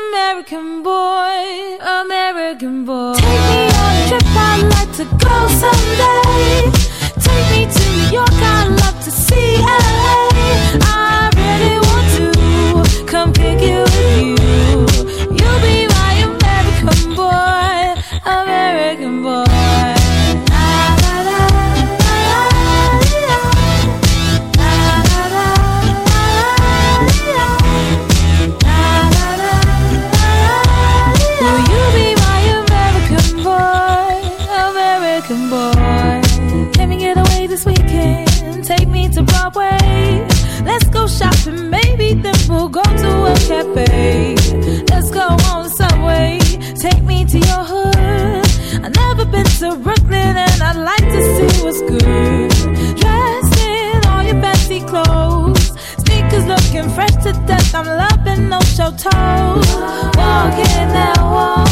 American boy, American boy. Take me on a trip, I'd like to go someday. Take me to New York, I'd love to see cafe. Let's go on the subway. Take me to your hood. I've never been to Brooklyn and I'd like to see what's good. Dressed in all your fancy clothes. Sneakers looking fresh to death. I'm loving no show toes. Walking that wall.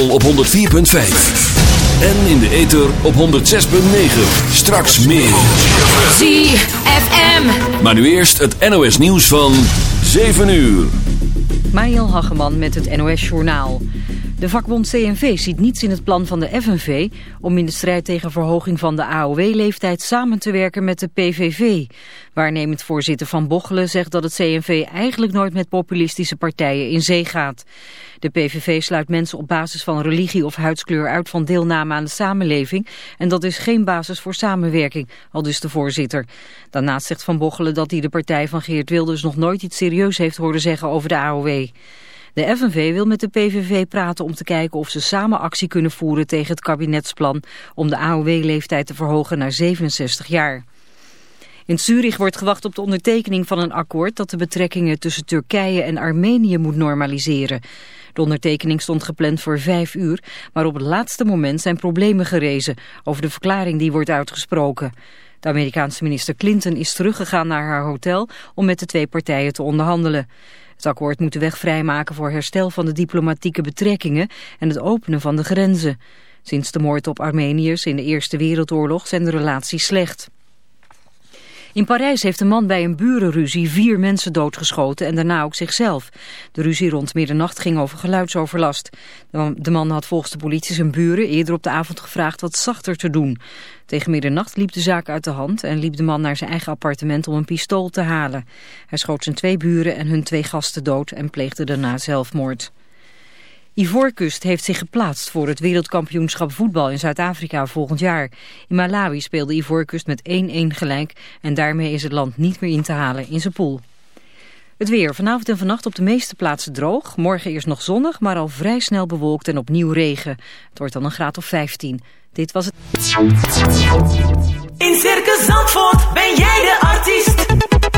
kabel op 104.5. En in de ether op 106.9. Straks meer. ZFM. Maar nu eerst het NOS nieuws van 7 uur. Mariel Hageman met het NOS Journaal. De vakbond CNV ziet niets in het plan van de FNV om in de strijd tegen verhoging van de AOW-leeftijd samen te werken met de PVV. Waarnemend voorzitter Van Bochelen zegt dat het CNV eigenlijk nooit met populistische partijen in zee gaat. De PVV sluit mensen op basis van religie of huidskleur uit van deelname aan de samenleving en dat is geen basis voor samenwerking, al dus de voorzitter. Daarnaast zegt Van Bochelen dat hij de partij van Geert Wilders nog nooit iets serieus heeft horen zeggen over de AOW. De FNV wil met de PVV praten om te kijken of ze samen actie kunnen voeren tegen het kabinetsplan om de AOW-leeftijd te verhogen naar 67 jaar. In Zurich wordt gewacht op de ondertekening van een akkoord dat de betrekkingen tussen Turkije en Armenië moet normaliseren. De ondertekening stond gepland voor vijf uur, maar op het laatste moment zijn problemen gerezen over de verklaring die wordt uitgesproken. De Amerikaanse minister Clinton is teruggegaan naar haar hotel om met de twee partijen te onderhandelen. Het akkoord moet de weg vrijmaken voor herstel van de diplomatieke betrekkingen en het openen van de grenzen. Sinds de moord op Armeniërs in de Eerste Wereldoorlog zijn de relaties slecht. In Parijs heeft een man bij een burenruzie vier mensen doodgeschoten en daarna ook zichzelf. De ruzie rond middernacht ging over geluidsoverlast. De man had volgens de politie zijn buren eerder op de avond gevraagd wat zachter te doen. Tegen middernacht liep de zaak uit de hand en liep de man naar zijn eigen appartement om een pistool te halen. Hij schoot zijn twee buren en hun twee gasten dood en pleegde daarna zelfmoord. Ivoorkust heeft zich geplaatst voor het wereldkampioenschap voetbal in Zuid-Afrika volgend jaar. In Malawi speelde Ivoorkust met 1-1 gelijk en daarmee is het land niet meer in te halen in zijn pool. Het weer. Vanavond en vannacht op de meeste plaatsen droog. Morgen eerst nog zonnig, maar al vrij snel bewolkt en opnieuw regen. Het wordt dan een graad of 15. Dit was het... In Circus Zandvoort ben jij de artiest.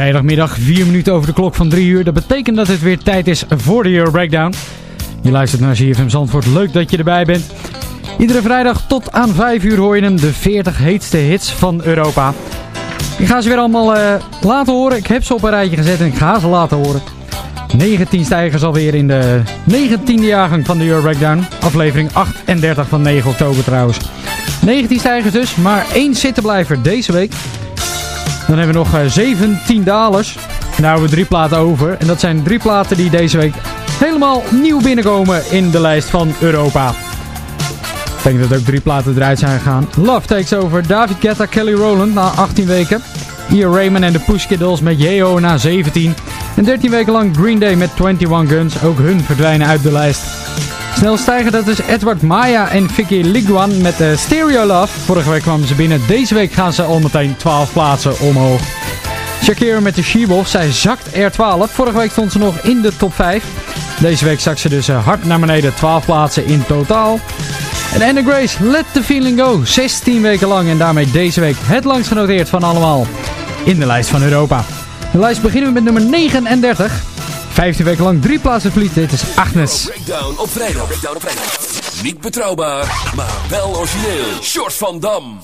Vrijdagmiddag, 4 minuten over de klok van 3 uur. Dat betekent dat het weer tijd is voor de Euro Breakdown. Je luistert naar ZFM Zandvoort. Leuk dat je erbij bent. Iedere vrijdag tot aan 5 uur hoor je hem. De 40 heetste hits van Europa. Ik ga ze weer allemaal uh, laten horen. Ik heb ze op een rijtje gezet en ik ga ze laten horen. 19 stijgers alweer in de 19e jaargang van de Euro Breakdown. Aflevering 38 van 9 oktober trouwens. 19 stijgers dus, maar één zittenblijver deze week. Dan hebben we nog 17 dalers. En daar hebben we drie platen over. En dat zijn drie platen die deze week helemaal nieuw binnenkomen in de lijst van Europa. Ik denk dat ook drie platen eruit zijn gegaan. Love Takes Over, David Guetta, Kelly Rowland na 18 weken. Ian Raymond en de Push Dolls met Yeo na 17. En 13 weken lang Green Day met 21 Guns. Ook hun verdwijnen uit de lijst. Snel stijgen, dat is Edward Maya en Vicky Liguan met uh, Stereo Love. Vorige week kwamen ze binnen. Deze week gaan ze al meteen 12 plaatsen omhoog. Shakira met de She-Wolf, zij zakt R12. Vorige week stond ze nog in de top 5. Deze week zakt ze dus uh, hard naar beneden, 12 plaatsen in totaal. En Anna Grace, Let the Feeling Go. 16 weken lang en daarmee deze week het langst genoteerd van allemaal in de lijst van Europa. De lijst beginnen we met nummer 39. 15 weken lang drie plaatsen verliet. Dit is Agnes. Breakdown op vrijdag. Breakdown op vrijdag. Niet betrouwbaar, maar wel origineel. Short van Dam.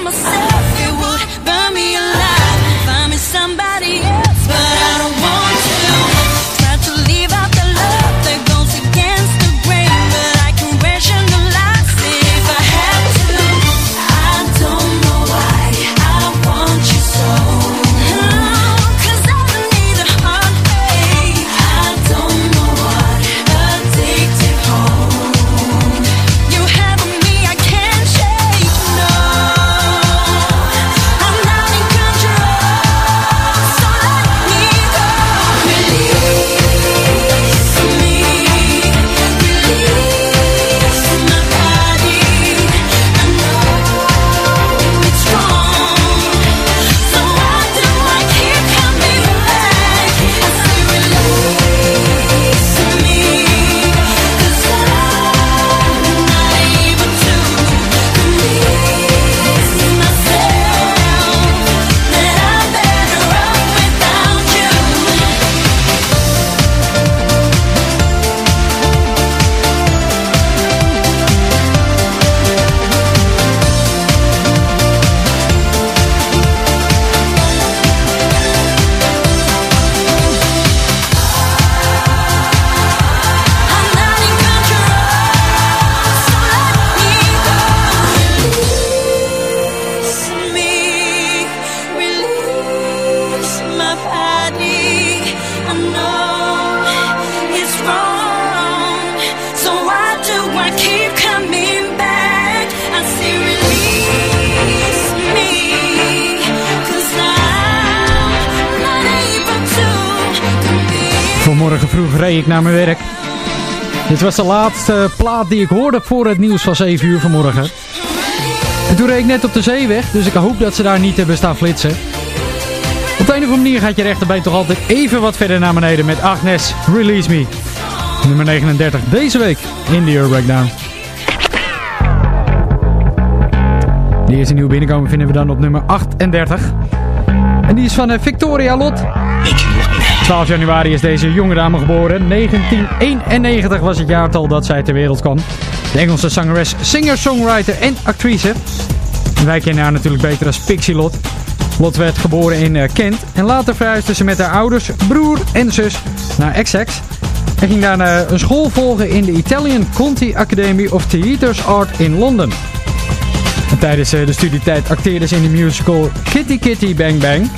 I'm a ik naar mijn werk. Dit was de laatste plaat die ik hoorde voor het nieuws van 7 uur vanmorgen. En toen reed ik net op de zeeweg, dus ik hoop dat ze daar niet hebben staan flitsen. Op de een of andere manier gaat je rechterbeen toch altijd even wat verder naar beneden met Agnes Release Me. Nummer 39 deze week in de Euro Breakdown. De eerste nieuwe binnenkomen vinden we dan op nummer 38. En die is van eh, Victoria Lot. 12 januari is deze jonge dame geboren. 1991 was het jaartal dat zij ter wereld kwam. De Engelse zangeres, singer-songwriter en actrice. wij kennen haar natuurlijk beter als Pixie Lot. Lot werd geboren in eh, Kent en later verhuisde ze met haar ouders, broer en zus naar Essex. En ging daarna een school volgen in de Italian Conti Academy of Theatres Art in Londen. En tijdens eh, de studietijd acteerde ze in de musical Kitty Kitty Bang Bang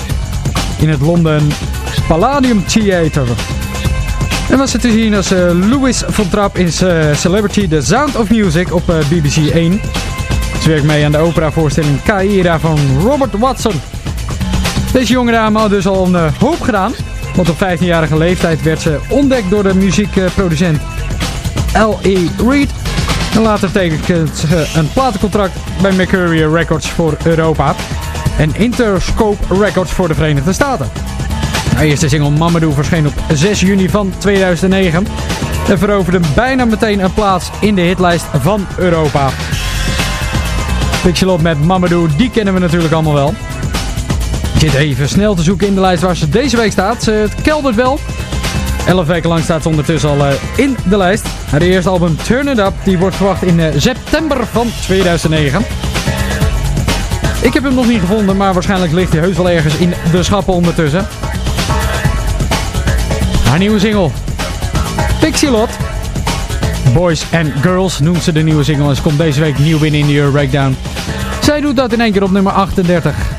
in het Londen Palladium Theater. En was ze te zien als uh, Louis van Trapp in uh, Celebrity The Sound of Music op uh, BBC 1. Ze werkt mee aan de operavoorstelling Kaira van Robert Watson. Deze jonge dame had dus al een hoop gedaan. Want op 15-jarige leeftijd werd ze ontdekt door de muziekproducent L.E. Reid. En later tekende ze een platencontract bij Mercury Records voor Europa. En Interscope Records voor de Verenigde Staten. Haar eerste single Mamadou verscheen op 6 juni van 2009 en veroverde bijna meteen een plaats in de hitlijst van Europa. Pixelot met Mamadou, die kennen we natuurlijk allemaal wel. Ik zit even snel te zoeken in de lijst waar ze deze week staat. Het keldert wel. 11 weken lang staat ze ondertussen al eh, in de lijst. Haar eerste album Turn It Up die wordt verwacht in eh, september van 2009. Ik heb hem nog niet gevonden, maar waarschijnlijk ligt hij heus wel ergens in de schappen ondertussen. Haar nieuwe single. Lot. Boys and Girls noemt ze de nieuwe single en ze komt deze week nieuw binnen in de Euro Breakdown. Zij doet dat in één keer op nummer 38.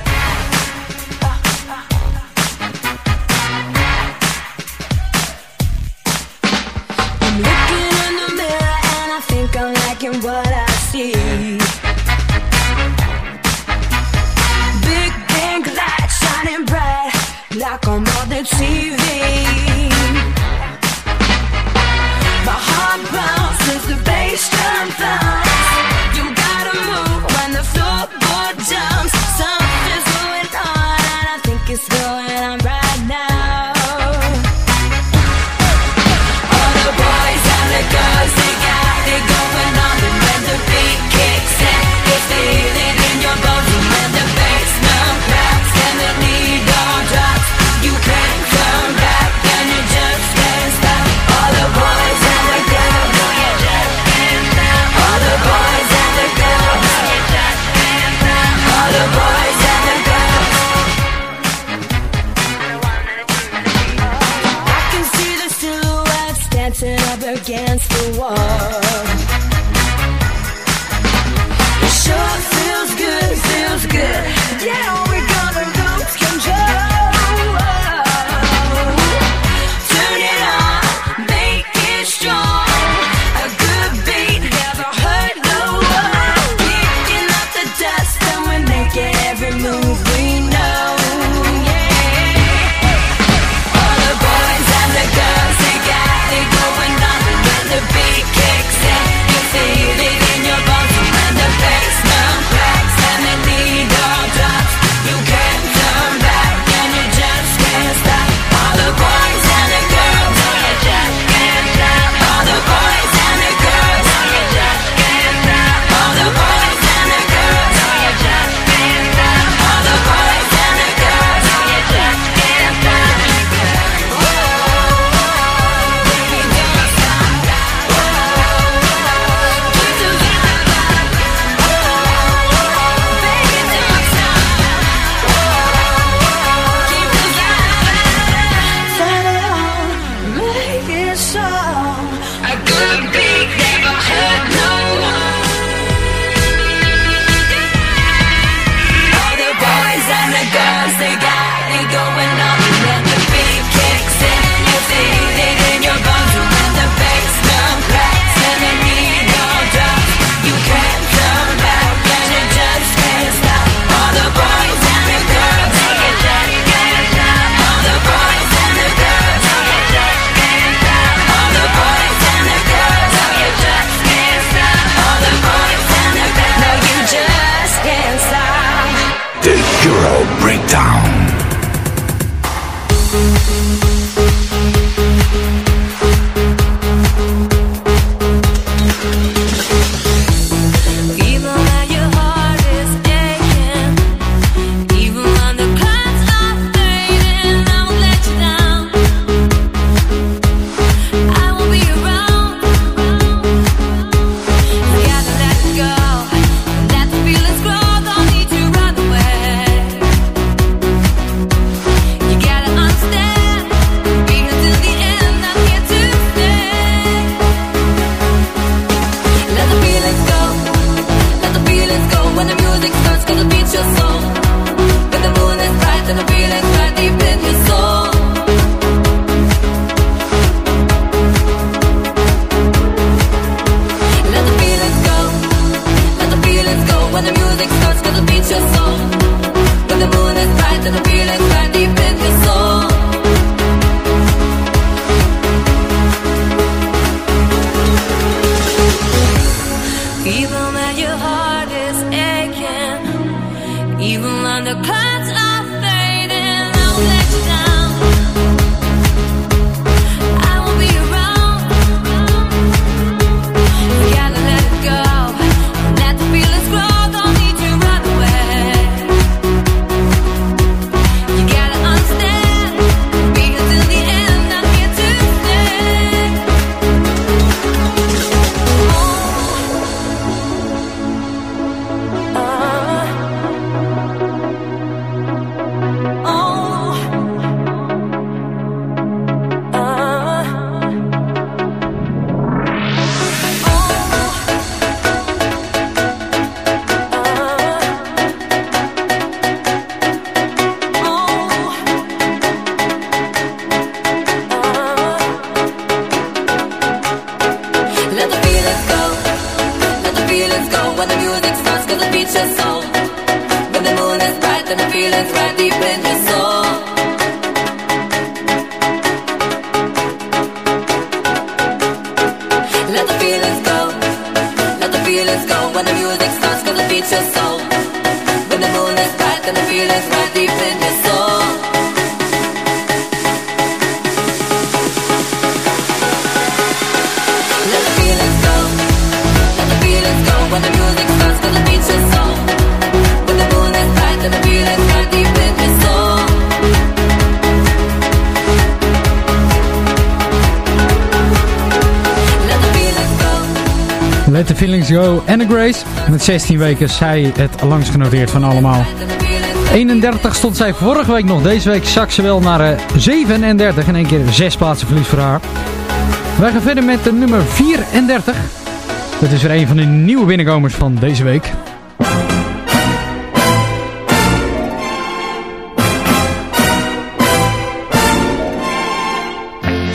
Just us all Feelings Go. Anna Grace. Met 16 weken is zij het langst genoteerd van allemaal. let the feelings 31 stond zij vorige week nog. Deze week zak ze wel naar eh, 37. In één keer zes plaatsen verlies voor haar. Wij gaan verder met de nummer 34. Dat is weer een van de nieuwe binnenkomers van deze week.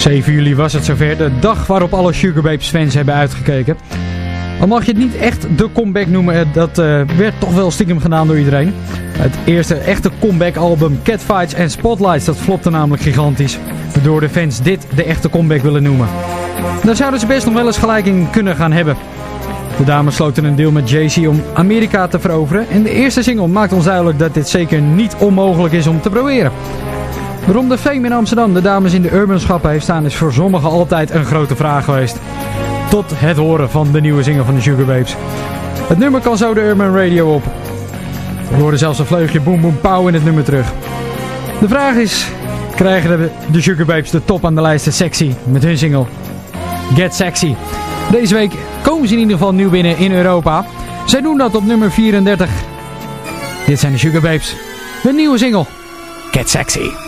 ...7 juli was het zover, de dag waarop alle Sugar Babes fans hebben uitgekeken. Al mag je het niet echt de comeback noemen, eh, dat eh, werd toch wel stiekem gedaan door iedereen. Het eerste echte comeback album Catfights en Spotlights, dat flopte namelijk gigantisch. Waardoor de fans dit de echte comeback willen noemen. Daar zouden ze best nog wel eens gelijk in kunnen gaan hebben. De dames sloten een deal met Jay-Z om Amerika te veroveren. En de eerste single maakt ons duidelijk dat dit zeker niet onmogelijk is om te proberen. Waarom de fame in Amsterdam de dames in de urbanschappen heeft staan is voor sommigen altijd een grote vraag geweest. Tot het horen van de nieuwe single van de Sugar Babes. Het nummer kan zo de Urban Radio op. We horen zelfs een vleugje boom boom pow in het nummer terug. De vraag is, krijgen de, de Sugar Babes de top aan de lijsten sexy met hun single Get Sexy. Deze week komen ze in ieder geval nieuw binnen in Europa. Zij doen dat op nummer 34. Dit zijn de Sugar Babes. Hun nieuwe single Get Sexy.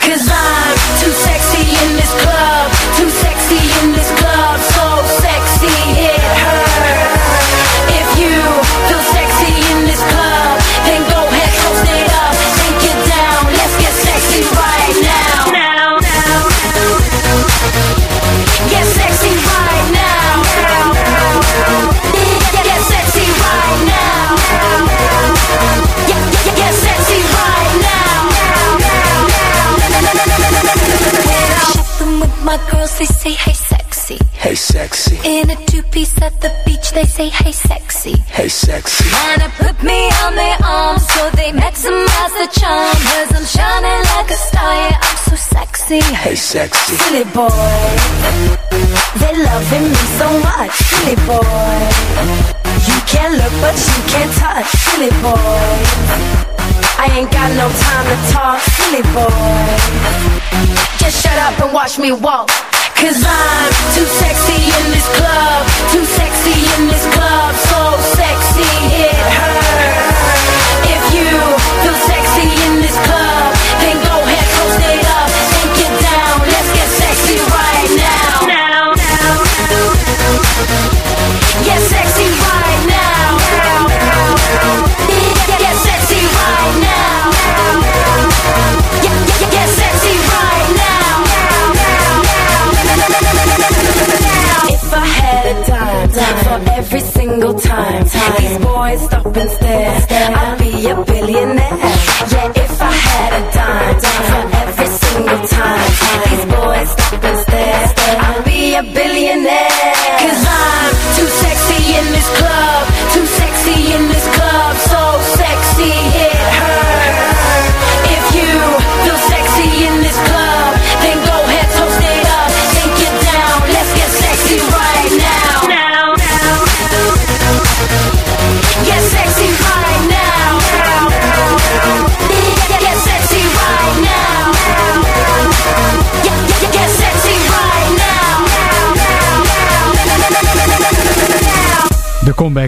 Cause I'm too sexy in this club, too sexy in this club, so sexy it hurts. If you feel sexy in this club, girls, they say, hey, sexy. hey sexy. In a two-piece at the beach, they say, hey, sexy. Hey, sexy. Wanna put me on their arms so they maximize the charm. Cause I'm shining like a star, yeah, I'm so sexy. Hey, sexy. Silly boy, They're loving me so much. Silly boy, you can't look but you can't touch. Silly boy, I ain't got no time to talk. Silly boy, just shut up and watch me walk. Cause I'm too sexy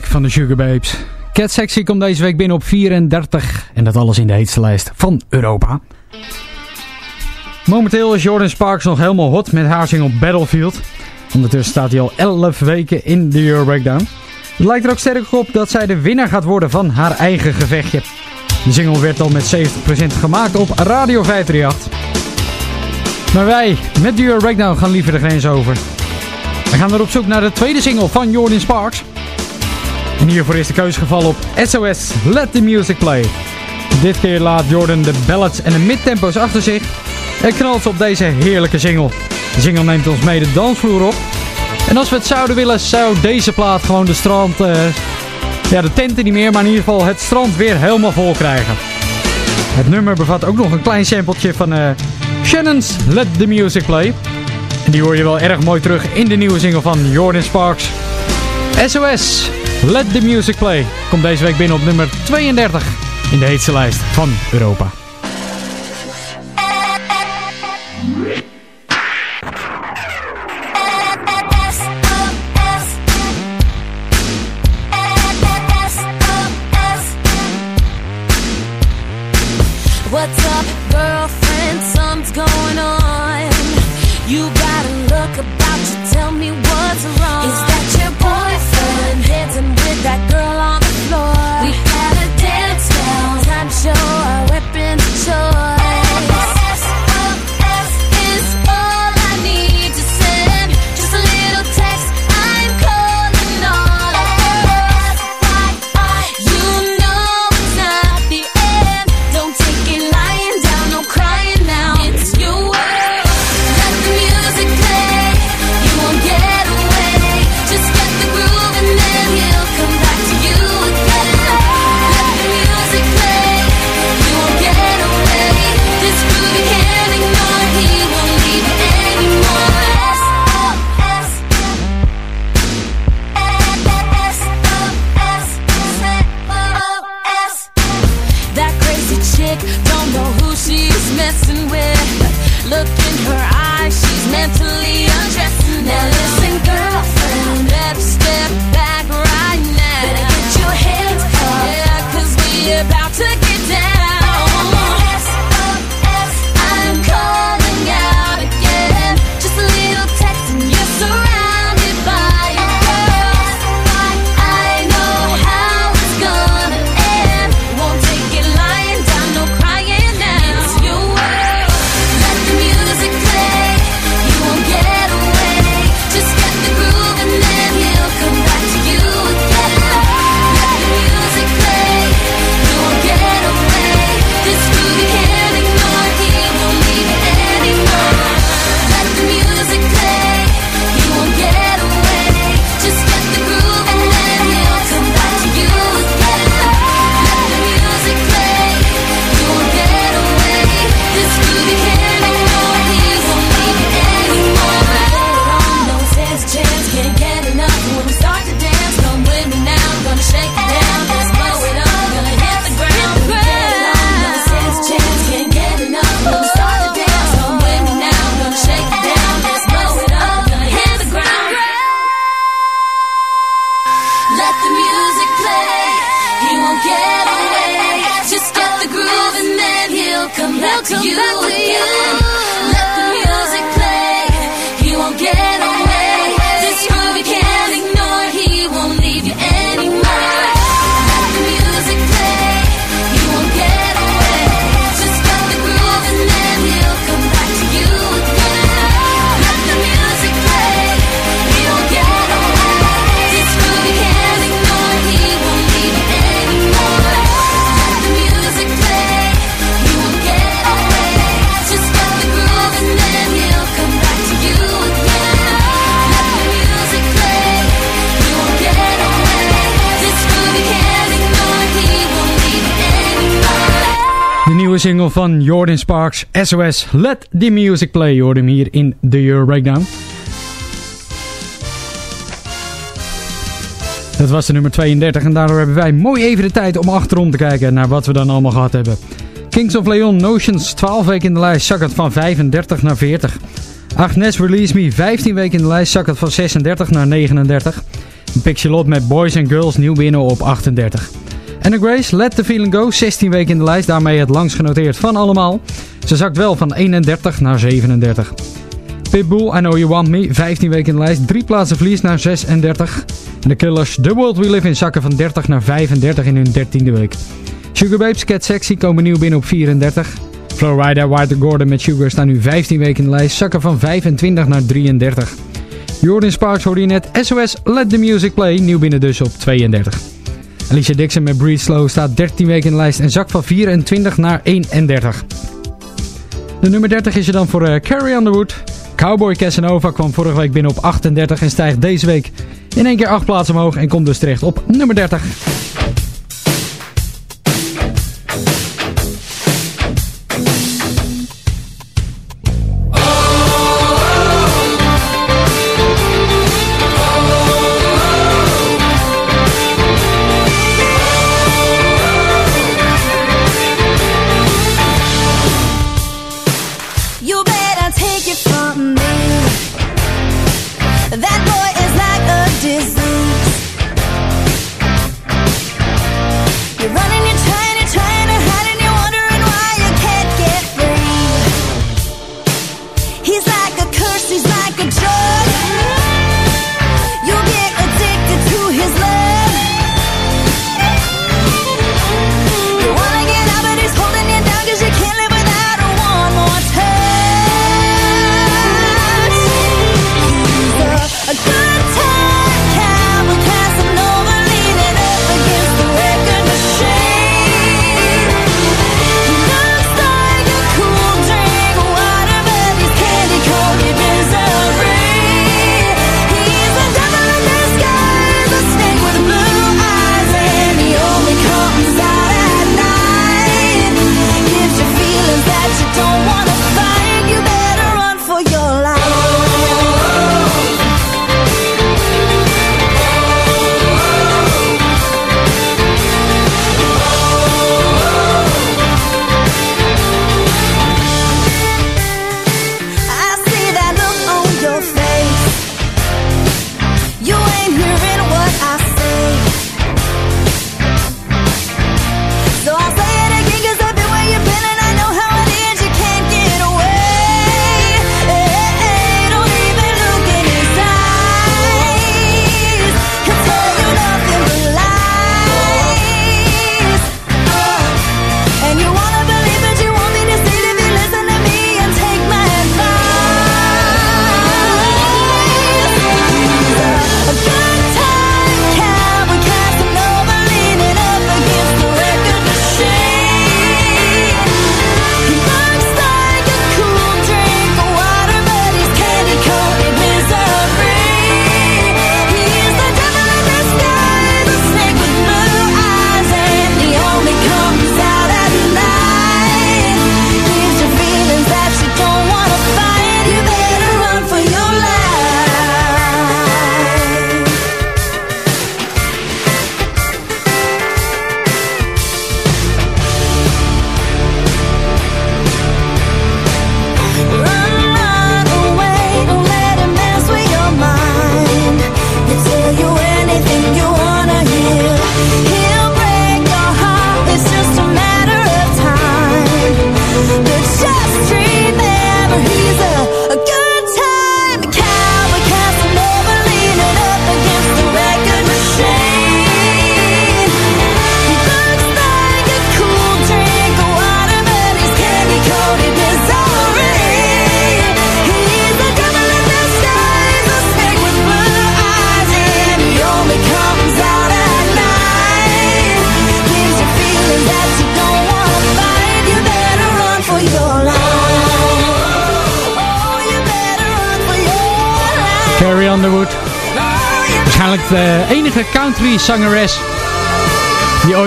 Van de Sugar Babes. Cat komt deze week binnen op 34 en dat alles in de heetste lijst van Europa. Momenteel is Jordan Sparks nog helemaal hot met haar single Battlefield. Ondertussen staat hij al 11 weken in de Euro Breakdown. Het lijkt er ook sterk op dat zij de winnaar gaat worden van haar eigen gevechtje. De single werd al met 70% gemaakt op Radio 538. Maar wij, met de Euro Breakdown, gaan liever de grens over. We gaan er op zoek naar de tweede single van Jordan Sparks. En hiervoor is de keuze gevallen op SOS Let the Music Play. Dit keer laat Jordan de ballads en de midtempo's achter zich en knalt ze op deze heerlijke single. De single neemt ons mee de dansvloer op. En als we het zouden willen, zou deze plaat gewoon de strand... eh, ja, de tenten niet meer, maar in ieder geval het strand weer helemaal vol krijgen. Het nummer bevat ook nog een klein sampletje van eh, Shannon's Let the Music Play. En die hoor je wel erg mooi terug in de nieuwe single van Jordan Sparks. SOS, Let the Music Play. Komt deze week binnen op nummer 32 in de heetste lijst van Europa. Nieuwe single van Jordan Sparks, SOS, Let the Music Play. Je hoort hem hier in de Euro Breakdown. Dat was de nummer 32 en daardoor hebben wij mooi even de tijd om achterom te kijken naar wat we dan allemaal gehad hebben. Kings of Leon, Notions, 12 weken in de lijst, zakkend van 35 naar 40. Agnes Release Me, 15 weken in de lijst, zakkend van 36 naar 39. Pixelot met Boys and Girls, nieuw binnen op 38. Anna Grace, Let the Feeling Go, 16 weken in de lijst, daarmee het langst genoteerd van allemaal. Ze zakt wel van 31 naar 37. Pitbull, I Know You Want Me, 15 weken in de lijst, drie plaatsen verlies naar 36. En de Killers, The World We Live in zakken van 30 naar 35 in hun 13e week. Sugar Babes, Cat Sexy komen nieuw binnen op 34. Florida, White Gordon met Sugar staan nu 15 weken in de lijst, zakken van 25 naar 33. Jordan Sparks hoorde je net, SOS Let The Music Play, nieuw binnen dus op 32. Alicia Dixon met Breathe Slow staat 13 weken in de lijst en zakt van 24 naar 31. De nummer 30 is er dan voor eh, Carrie Underwood. Cowboy Casanova kwam vorige week binnen op 38 en stijgt deze week in één keer 8 plaatsen omhoog en komt dus terecht op nummer 30. Is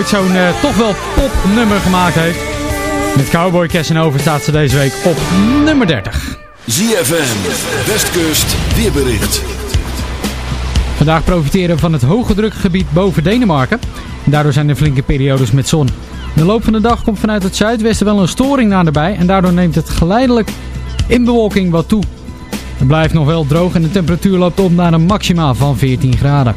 ooit zo'n eh, toch wel popnummer gemaakt heeft. Met Cowboy Casanova staat ze deze week op nummer 30. ZFM, Westkust, weerbericht. Vandaag profiteren we van het hoge drukgebied boven Denemarken. Daardoor zijn er flinke periodes met zon. In de loop van de dag komt vanuit het zuidwesten wel een storing naderbij en daardoor neemt het geleidelijk in bewolking wat toe. Het blijft nog wel droog en de temperatuur loopt op naar een maxima van 14 graden.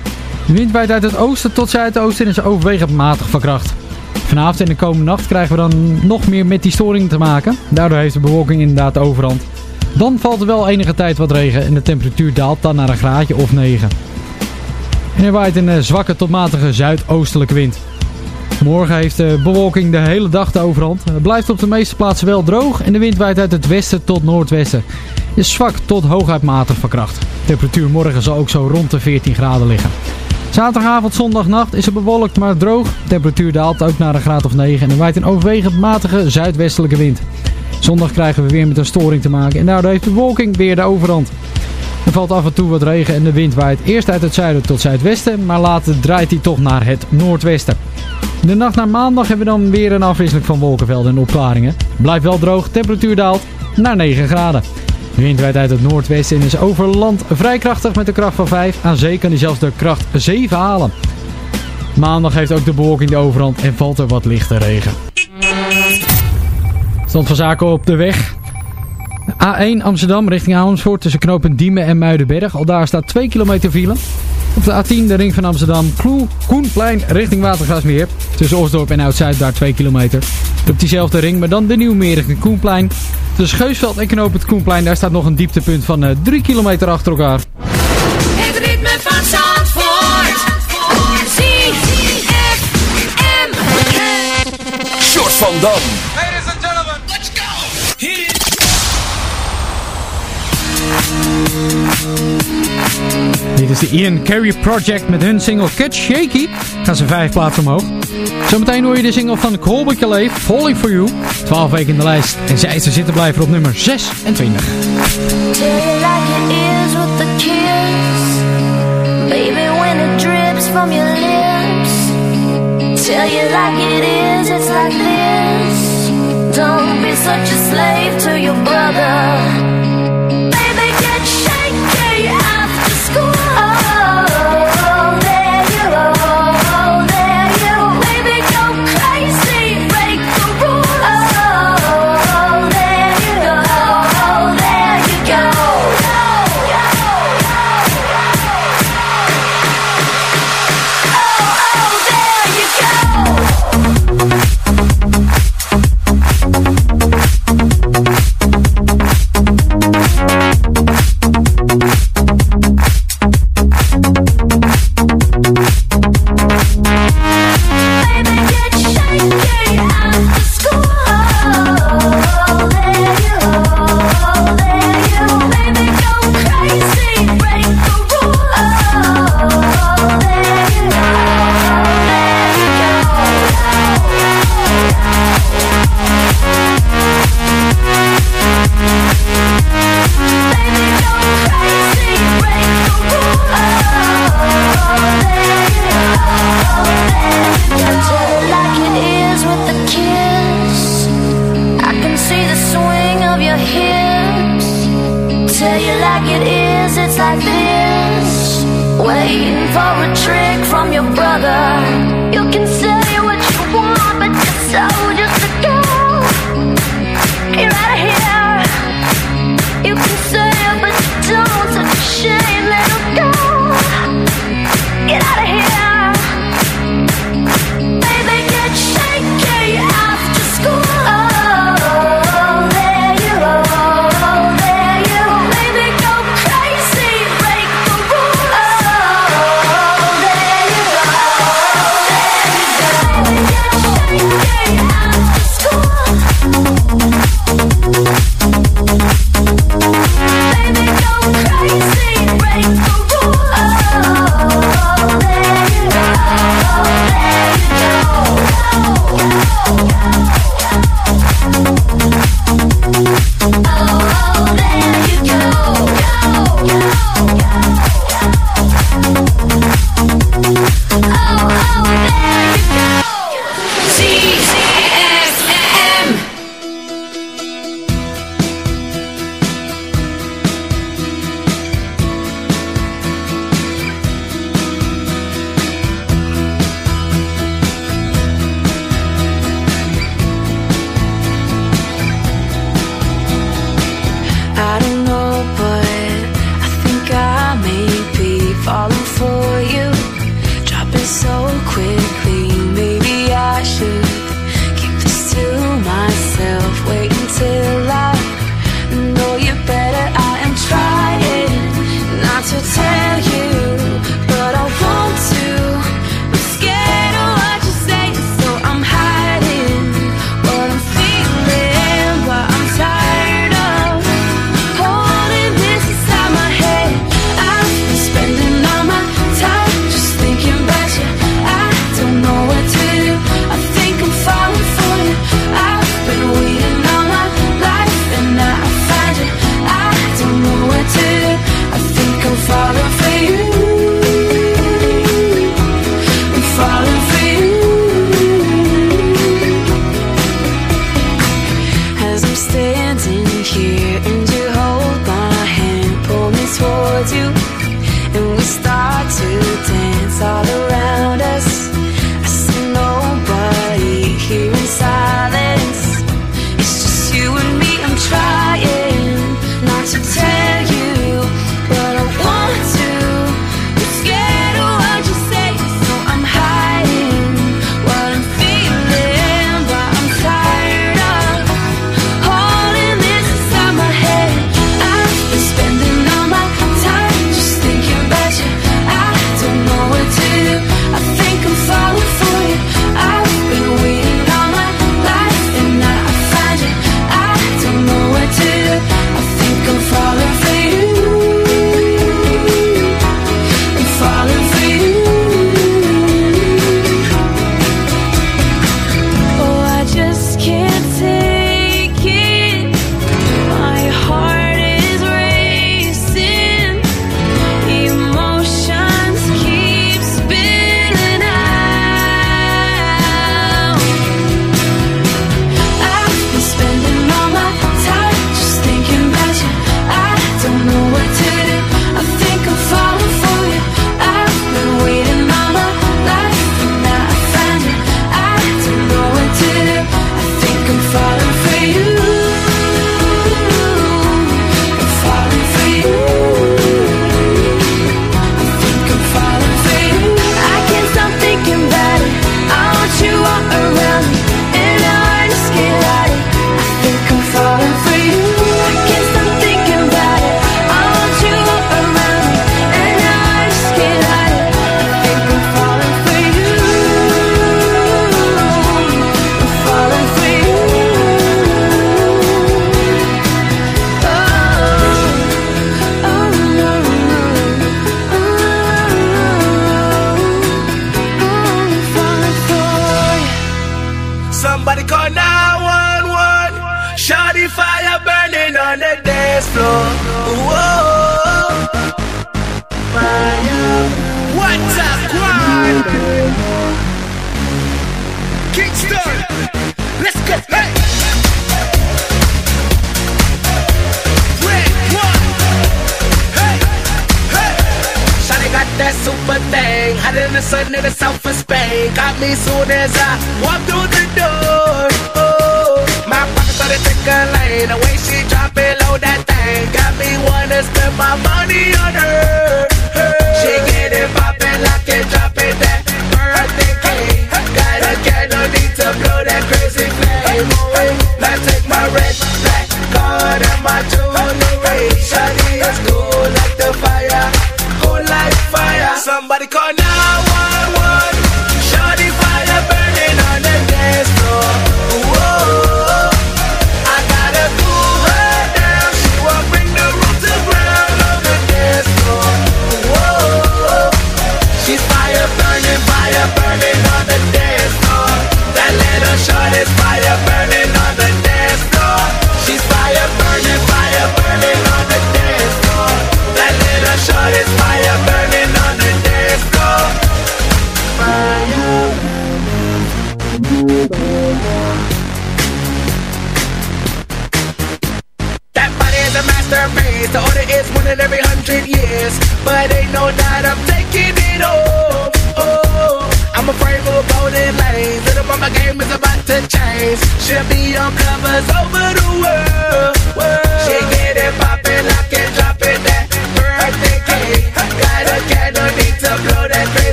De wind waait uit het oosten tot zuidoosten en is overwegend matig van kracht. Vanavond en de komende nacht krijgen we dan nog meer met die storing te maken. Daardoor heeft de bewolking inderdaad overhand. Dan valt er wel enige tijd wat regen en de temperatuur daalt dan naar een graadje of 9. En er waait een eh, zwakke tot matige zuidoostelijke wind. Morgen heeft de bewolking de hele dag de overhand. Het blijft op de meeste plaatsen wel droog en de wind waait uit het westen tot noordwesten. Is zwak tot hooguit matig van kracht. De temperatuur morgen zal ook zo rond de 14 graden liggen. Zaterdagavond, zondagnacht is het bewolkt maar droog. De temperatuur daalt ook naar een graad of 9 en er waait een overwegend matige zuidwestelijke wind. Zondag krijgen we weer met een storing te maken en daardoor heeft de bewolking weer de overhand. Er valt af en toe wat regen en de wind waait eerst uit het zuiden tot zuidwesten, maar later draait hij toch naar het noordwesten. De nacht naar maandag hebben we dan weer een afwisseling van wolkenvelden en opklaringen. Blijft wel droog, temperatuur daalt naar 9 graden. De wind waait uit het noordwesten en is over land vrij krachtig met de kracht van 5. Aan zee kan hij zelfs de kracht 7 halen. Maandag heeft ook de bewolking de overhand en valt er wat lichte regen. Stand van zaken op de weg. A1 Amsterdam richting Amersfoort tussen knooppunt Diemen en Muidenberg. Al daar staat 2 kilometer file. Op de A10 de ring van Amsterdam. Kloe, Koenplein richting Watergasmeer. Tussen Osdorp en Oud-Zuid daar 2 kilometer. Op diezelfde ring, maar dan de Nieuwmeer richting Koenplein. Tussen Geusveld en knooppunt Koenplein. Daar staat nog een dieptepunt van eh, 3 kilometer achter elkaar. Het ritme van Zandvoort. Short van Dam. Dit is de Ian Carey Project met hun single Cut Shaky. Gaan ze vijf plaatsen omhoog. Zometeen hoor je de single van Colby Calais, Falling For You. 12 weken in de lijst. En zij is zitten blijven op nummer 26. Tell you like it is with the kiss Baby, when it drips from your lips Tell you like it is, it's like this Don't be such a slave to your brother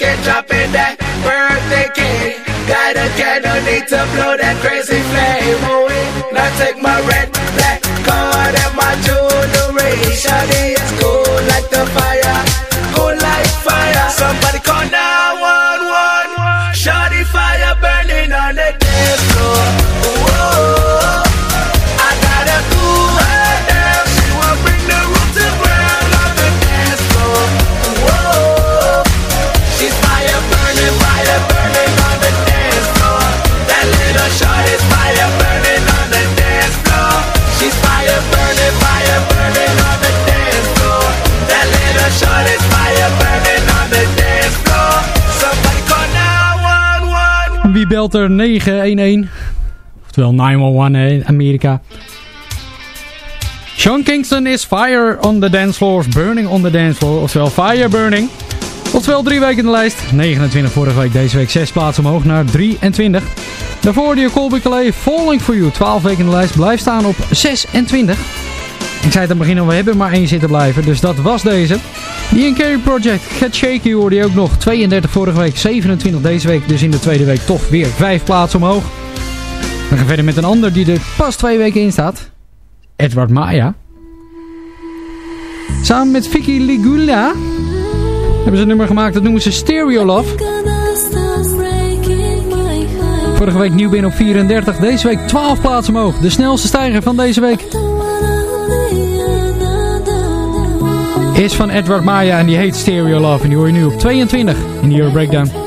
it, dropping that birthday cake. Got a candle, need to blow that crazy flame oh, away. Now take my red, 911. Wie belt er 911? Oftewel 911 in Amerika. Sean Kingston is Fire on the Dance Floor. Burning on the Dance Floor. Oftewel Fire Burning. Oftewel drie weken in de lijst. 29 vorige week. Deze week 6 plaatsen omhoog naar 23. Daarvoor die Colby Calais Falling For You. 12 weken in de lijst. Blijft staan op 26. Ik zei het aan het begin al, we hebben maar één zitten blijven. Dus dat was deze. The Ian Carey Project. Get Shaky hoorde je ook nog. 32 vorige week, 27 deze week. Dus in de tweede week toch weer 5 plaatsen omhoog. We gaan verder met een ander die er pas twee weken in staat. Edward Maya. Samen met Vicky Ligula hebben ze een nummer gemaakt. Dat noemen ze Stereo Love. Vorige week nieuw binnen op 34. Deze week 12 plaatsen omhoog. De snelste stijger van deze week. Is van Edward Maya en die heet Stereo Love. En die hoor je nu op 22 in de Euro Breakdown.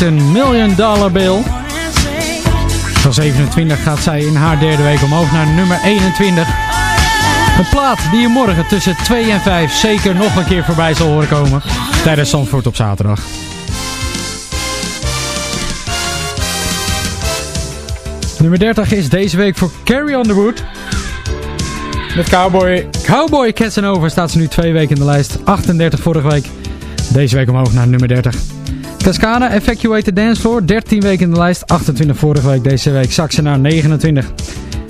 Houston, Million Dollar Bill. Van 27 gaat zij in haar derde week omhoog naar nummer 21. Een plaat die je morgen tussen 2 en 5 zeker nog een keer voorbij zal horen komen tijdens Zandvoort op zaterdag. Nummer 30 is deze week voor Carrie Underwood. Met Cowboy, Cowboy Casanova staat ze nu twee weken in de lijst. 38 vorige week. Deze week omhoog naar nummer 30. Cascana, Evacuate the Dance Floor. 13 weken in de lijst. 28 vorige week. Deze week zak ze naar 29.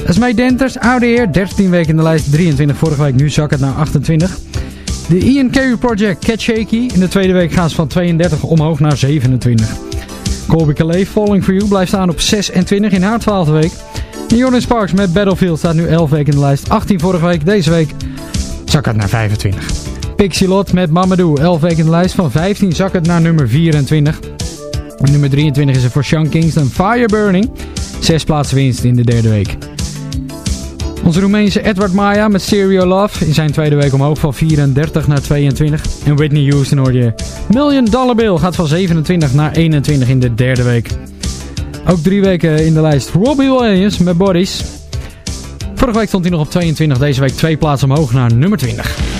Esmee Denters, Oude Heer. 13 weken in de lijst. 23 vorige week. Nu zak het naar 28. De Ian Carey Project, Cat Shaky. In de tweede week gaan ze van 32 omhoog naar 27. Colby Calais, Falling For You, blijft staan op 26 in haar 12e week. En Jordan Sparks met Battlefield staat nu 11 weken in de lijst. 18 vorige week, deze week zak het naar 25. Pixie Lot met Mamadou, 11 weken in de lijst. Van 15 zak het naar nummer 24. En nummer 23 is er voor Sean Kingston, Fire Burning. Zes plaatsen winst in de derde week. Onze Roemeense Edward Maya met Stereo Love in zijn tweede week omhoog van 34 naar 22. En Whitney Houston hoor je. Million Dollar Bill gaat van 27 naar 21 in de derde week. Ook drie weken in de lijst Robbie Williams met Bodies. Vorige week stond hij nog op 22, deze week twee plaatsen omhoog naar nummer 20.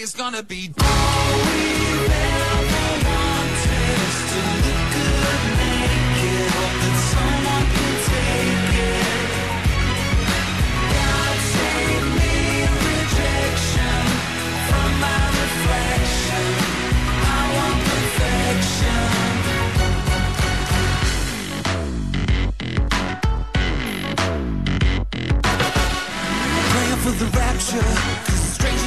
it's gonna be. All we ever wanted to look good. Hope that someone can take it. God save me rejection from my reflection. I want perfection. For the rapture,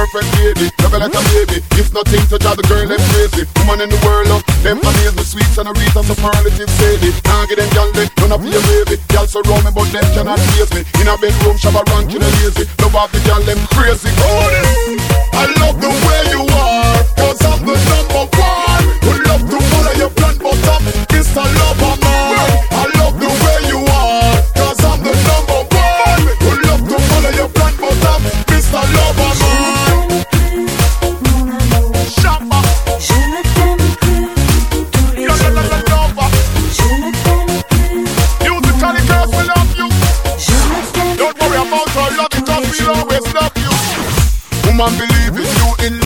perfect lady. Love like a baby. It's nothing to drive the girl them crazy. Woman in the world, uh, them amaze me. Sweet and a read and superlative lady. Can't get them gal, they none of your baby. Gal surround me, but them cannot face me. In a bedroom, shabba rank in a lazy. Love off the gal, them crazy. Oh, I love the way you. man believe